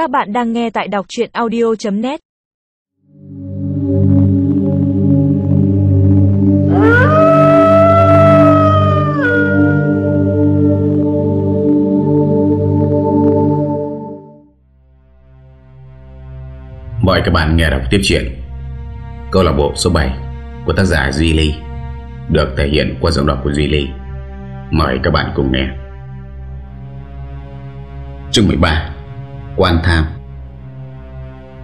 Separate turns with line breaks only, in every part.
Các bạn đang nghe tại đọc chuyện audio.net
Mời các bạn nghe đọc tiếp chuyện. Câu lạc bộ số 7 của tác giả Duy Ly Được thể hiện qua giọng đọc của Duy Ly. Mời các bạn cùng nghe. Chương 13 Quan tham.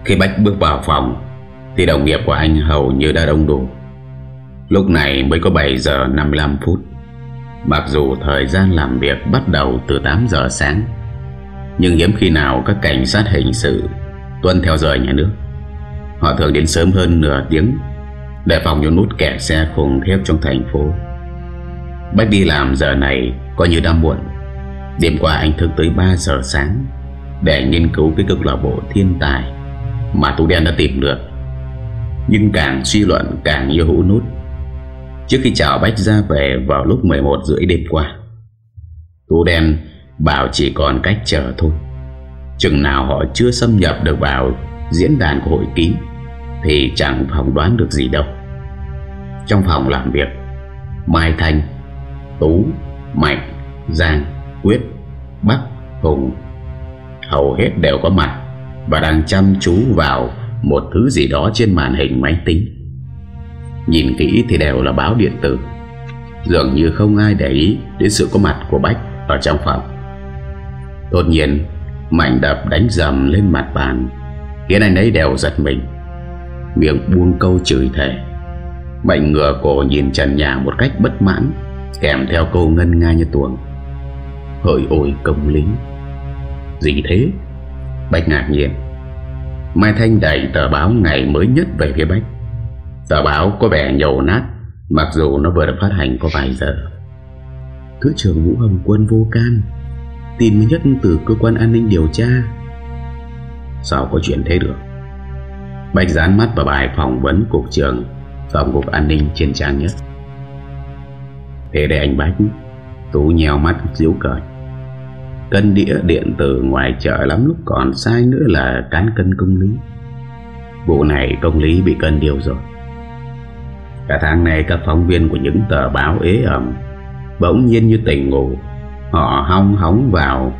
Khi Bách bước vào phòng, Thì đồng nghiệp của anh hầu như đã đông đủ. Lúc này mới có 7 giờ 55 phút. Mặc dù thời gian làm việc bắt đầu từ 8 giờ sáng, Nhưng hiếm khi nào các cảnh sát hình sự, tuân theo giờ nhà nước. Họ thường đến sớm hơn nửa tiếng Để phòng những nút kẻ xe khủng khiếp trong thành phố. Bách đi làm giờ này Coi như đã muộn. Đêm qua anh thức tới 3 giờ sáng. Để nghiên cứu cái cực lạc bộ thiên tài Mà Tú Đen đã tìm được. Nhưng càng suy luận càng như hũ nút. Trước khi chào Bách ra về vào lúc 11 rưỡi đêm qua Tú Đen bảo chỉ còn cách chờ thôi. Chừng nào họ chưa xâm nhập được vào diễn đàn của hội ký Thì chẳng phỏng đoán được gì đâu. Trong phòng làm việc, Mai Thanh, Tú, Mạnh, Giang, Quyết, Bắc, Hùng Hầu hết đều có mặt Và đang chăm chú vào Một thứ gì đó trên màn hình máy tính. Nhìn kỹ thì đều là báo điện tử. Dường như không ai để ý Đến sự có mặt của Bách Ở trong phòng. Đột nhiên Mạnh đập đánh dầm lên mặt bàn. Khiến anh ấy đều giật mình. Miệng buông câu chửi thề. Mạnh ngửa cổ nhìn trần nhà một cách bất mãn, Kèm theo câu ngân nga như tuồng. Hỡi ôi công lý gì thế? Bách ngạc nhiên. Mai Thanh đẩy tờ báo ngày mới nhất về phía Bách. Tờ báo có vẻ nhầu nát, Mặc dù nó vừa được phát hành có vài giờ. Thứ trưởng Vũ Hồng Quân vô can, Tin mới nhất từ cơ quan an ninh điều tra. Sao có chuyện thế được? Bách dán mắt vào bài phỏng vấn cục trưởng Phòng cục an ninh trên trang nhất. Thế để anh Bách, Tú nhèo mắt diễu cởi Cân đĩa điện tử ngoài chợ lắm, lúc còn sai nữa là cán cân công lý. Vụ này công lý bị cân điều rồi. Cả tháng này các phóng viên của những tờ báo ế ẩm, Bỗng nhiên như tỉnh ngủ, Họ hong hóng vào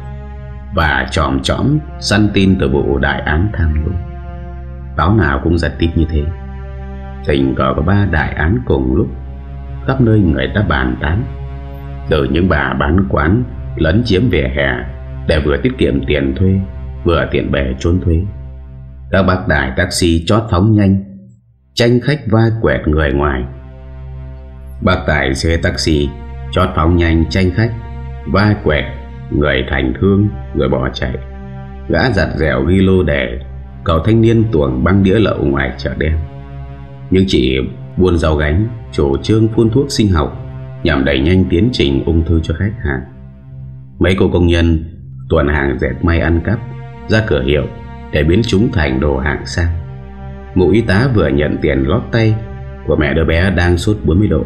Và tròm trõm săn tin từ vụ đại án tham nhũng. Báo nào cũng giật tít như thế. Tình cờ có ba đại án cùng lúc, Khắp nơi người ta bàn tán. Từ những bà bán quán Lấn chiếm vỉa hè Để vừa tiết kiệm tiền thuê, Vừa tiện bè trốn thuế. Các bác đại taxi chót phóng nhanh, Tranh khách vai quẹt người ngoài. Bác tài xe taxi Chót phóng nhanh tranh khách Vai quẹt Người thành thương, Người bỏ chạy. Gã giặt dẻo ghi lô đề, Cậu thanh niên tuồng băng đĩa lậu ngoài chợ đen Nhưng chỉ buôn rau gánh, Chủ trương phun thuốc sinh học, Nhằm đẩy nhanh tiến trình ung thư cho khách hàng. Mấy cô công nhân, Tuần hàng dẹp may ăn cắp, Ra cửa hiệu Để biến chúng thành đồ hàng sang. Ngụ y tá vừa nhận tiền lót tay Của mẹ đứa bé đang sốt 40 độ,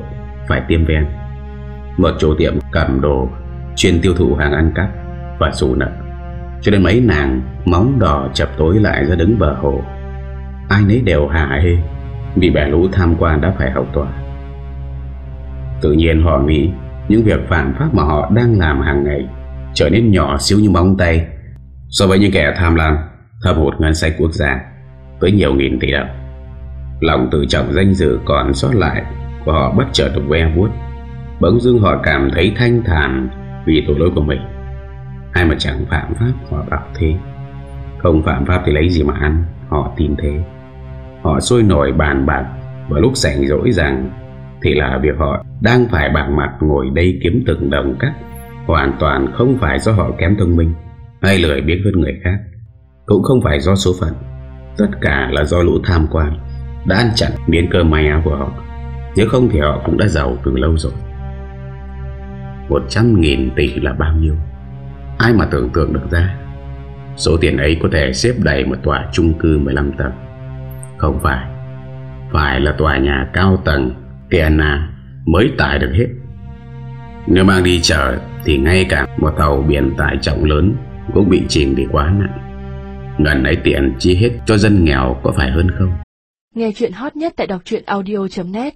Phải tiêm ven. Một chủ tiệm cầm đồ Chuyên tiêu thụ hàng ăn cắp Và xù nợ. Cho nên mấy nàng móng đỏ chập tối lại ra đứng bờ hồ. Ai nấy đều hả hê, Vì bẻ lũ tham quan đã phải hậu tòa. Tự nhiên họ nghĩ Những việc phạm pháp mà họ đang làm hàng ngày Trở nên nhỏ xíu như móng tay. So với những kẻ tham lam, Thâm hụt ngân sách quốc gia Với nhiều nghìn tỷ đồng. Lòng tự trọng danh dự còn sót lại Của họ bất chợt được ve vuốt. Bỗng dưng họ cảm thấy thanh thản Vì tội lỗi của mình. Ai mà chẳng phạm pháp, họ bảo thế. Không phạm pháp thì lấy gì mà ăn, Họ tin thế. Họ sôi nổi bàn bạc Và lúc rảnh rỗi rằng Thì là việc họ đang phải bạc mặt Ngồi đây kiếm từng đồng cắt Hoàn toàn không phải do họ kém thông minh, Hay lười biết hơn người khác. Cũng không phải do số phận, Tất cả là do lũ tham quan, Đã ăn chặn miếng cơm may áo của họ. Nếu không thì họ cũng đã giàu từ lâu rồi. 100.000 tỷ là bao nhiêu? Ai mà tưởng tượng được ra? Số tiền ấy có thể xếp đầy một tòa chung cư 15 tầng. Không phải Phải là tòa nhà cao tầng Tiana mới tải được hết. Nếu mang đi chở Thì ngay cả một tàu biển tải trọng lớn Cũng bị chìm vì quá nặng. Ngần ấy tiền chi hết cho dân nghèo có phải hơn không?
Nghe chuyện hot nhất tại đọc audio.net